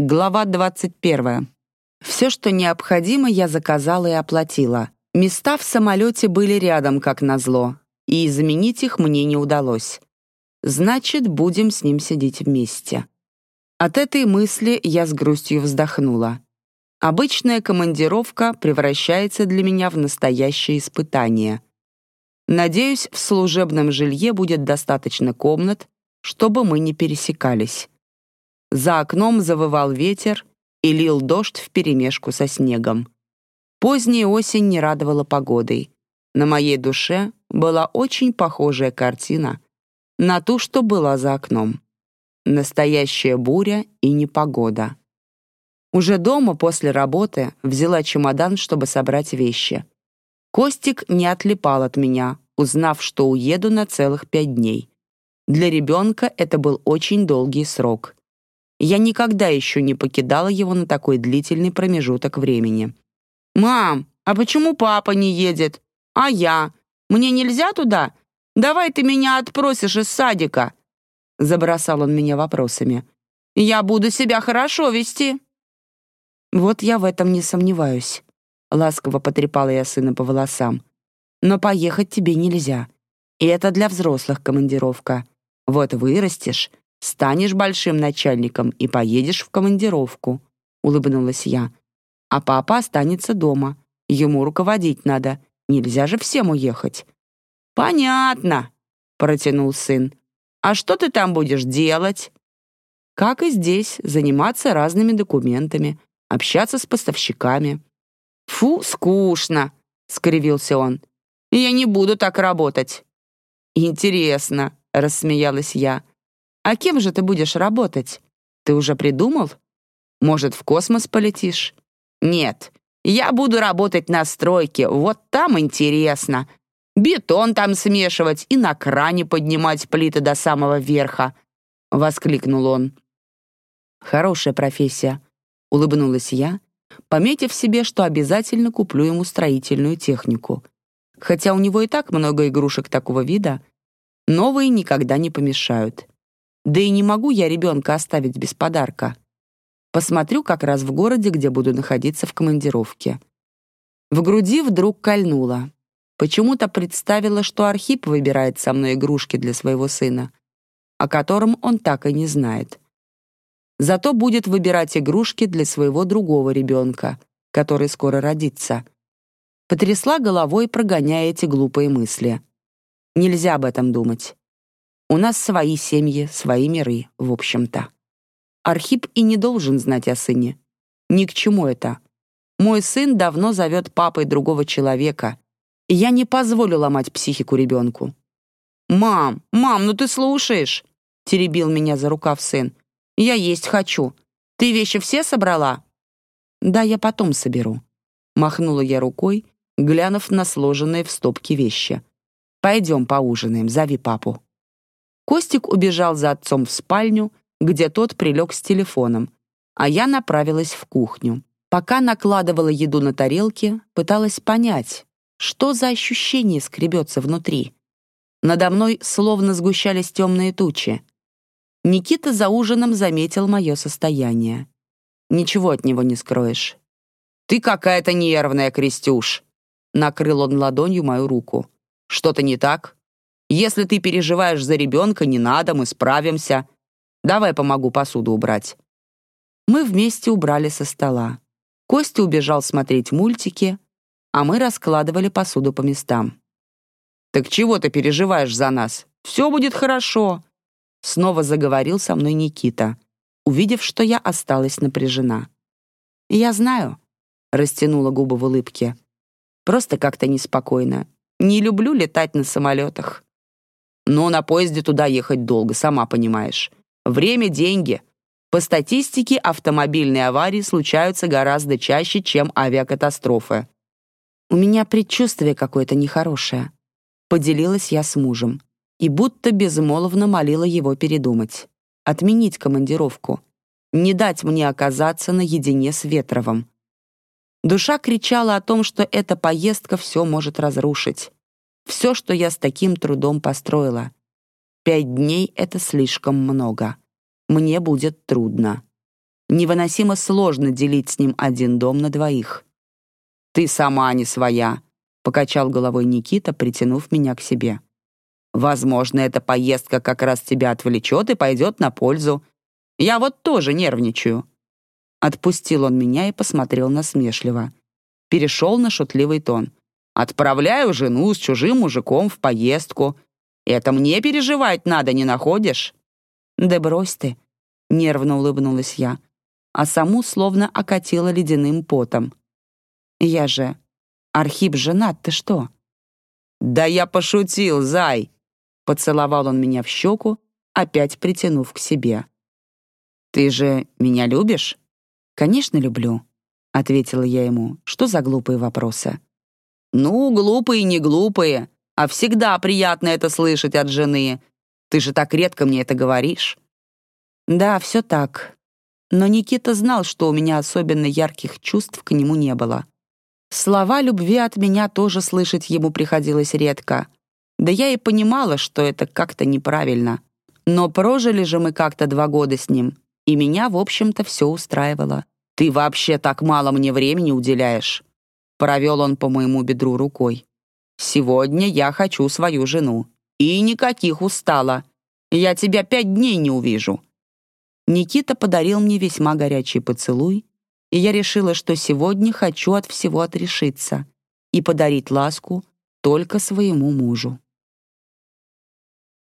Глава 21. Все, что необходимо, я заказала и оплатила. Места в самолете были рядом, как назло, и изменить их мне не удалось. Значит, будем с ним сидеть вместе. От этой мысли я с грустью вздохнула. Обычная командировка превращается для меня в настоящее испытание. Надеюсь, в служебном жилье будет достаточно комнат, чтобы мы не пересекались. За окном завывал ветер и лил дождь вперемешку со снегом. Поздняя осень не радовала погодой. На моей душе была очень похожая картина на ту, что была за окном. Настоящая буря и непогода. Уже дома после работы взяла чемодан, чтобы собрать вещи. Костик не отлипал от меня, узнав, что уеду на целых пять дней. Для ребенка это был очень долгий срок. Я никогда еще не покидала его на такой длительный промежуток времени. «Мам, а почему папа не едет? А я? Мне нельзя туда? Давай ты меня отпросишь из садика!» Забросал он меня вопросами. «Я буду себя хорошо вести!» «Вот я в этом не сомневаюсь», — ласково потрепала я сына по волосам. «Но поехать тебе нельзя. И это для взрослых командировка. Вот вырастешь, Станешь большим начальником и поедешь в командировку», — улыбнулась я. «А папа останется дома. Ему руководить надо. Нельзя же всем уехать». «Понятно», — протянул сын. «А что ты там будешь делать?» «Как и здесь, заниматься разными документами, общаться с поставщиками». «Фу, скучно», — скривился он. «Я не буду так работать». «Интересно», — рассмеялась я. А кем же ты будешь работать? Ты уже придумал? Может, в космос полетишь? Нет, я буду работать на стройке, вот там интересно. Бетон там смешивать и на кране поднимать плиты до самого верха», — воскликнул он. «Хорошая профессия», — улыбнулась я, пометив себе, что обязательно куплю ему строительную технику. Хотя у него и так много игрушек такого вида, новые никогда не помешают. Да и не могу я ребенка оставить без подарка. Посмотрю как раз в городе, где буду находиться в командировке. В груди вдруг кольнуло. Почему-то представила, что Архип выбирает со мной игрушки для своего сына, о котором он так и не знает. Зато будет выбирать игрушки для своего другого ребенка, который скоро родится. Потрясла головой, прогоняя эти глупые мысли. Нельзя об этом думать. У нас свои семьи, свои миры, в общем-то. Архип и не должен знать о сыне. Ни к чему это. Мой сын давно зовет папой другого человека, и я не позволю ломать психику ребенку. «Мам, мам, ну ты слушаешь?» — теребил меня за рукав сын. «Я есть хочу. Ты вещи все собрала?» «Да, я потом соберу», — махнула я рукой, глянув на сложенные в стопки вещи. «Пойдем поужинаем, зови папу». Костик убежал за отцом в спальню, где тот прилег с телефоном, а я направилась в кухню. Пока накладывала еду на тарелки, пыталась понять, что за ощущение скребется внутри. Надо мной словно сгущались темные тучи. Никита за ужином заметил мое состояние. Ничего от него не скроешь. «Ты какая-то нервная, Крестюш!» Накрыл он ладонью мою руку. «Что-то не так?» Если ты переживаешь за ребенка, не надо, мы справимся. Давай помогу посуду убрать». Мы вместе убрали со стола. Костя убежал смотреть мультики, а мы раскладывали посуду по местам. «Так чего ты переживаешь за нас? Все будет хорошо!» Снова заговорил со мной Никита, увидев, что я осталась напряжена. «Я знаю», — растянула губы в улыбке. «Просто как-то неспокойно. Не люблю летать на самолетах». Но на поезде туда ехать долго, сама понимаешь. Время — деньги. По статистике, автомобильные аварии случаются гораздо чаще, чем авиакатастрофы. «У меня предчувствие какое-то нехорошее», — поделилась я с мужем. И будто безмолвно молила его передумать. Отменить командировку. Не дать мне оказаться наедине с Ветровым. Душа кричала о том, что эта поездка все может разрушить. Все, что я с таким трудом построила. Пять дней — это слишком много. Мне будет трудно. Невыносимо сложно делить с ним один дом на двоих. «Ты сама не своя», — покачал головой Никита, притянув меня к себе. «Возможно, эта поездка как раз тебя отвлечет и пойдет на пользу. Я вот тоже нервничаю». Отпустил он меня и посмотрел насмешливо. Перешел на шутливый тон. «Отправляю жену с чужим мужиком в поездку. Это мне переживать надо, не находишь?» «Да брось ты», — нервно улыбнулась я, а саму словно окатила ледяным потом. «Я же... Архип женат, ты что?» «Да я пошутил, зай!» Поцеловал он меня в щеку, опять притянув к себе. «Ты же меня любишь?» «Конечно, люблю», — ответила я ему. «Что за глупые вопросы?» «Ну, глупые, не глупые, а всегда приятно это слышать от жены. Ты же так редко мне это говоришь». «Да, все так. Но Никита знал, что у меня особенно ярких чувств к нему не было. Слова любви от меня тоже слышать ему приходилось редко. Да я и понимала, что это как-то неправильно. Но прожили же мы как-то два года с ним, и меня, в общем-то, все устраивало. «Ты вообще так мало мне времени уделяешь?» Провел он по моему бедру рукой. «Сегодня я хочу свою жену. И никаких устала. Я тебя пять дней не увижу». Никита подарил мне весьма горячий поцелуй, и я решила, что сегодня хочу от всего отрешиться и подарить ласку только своему мужу.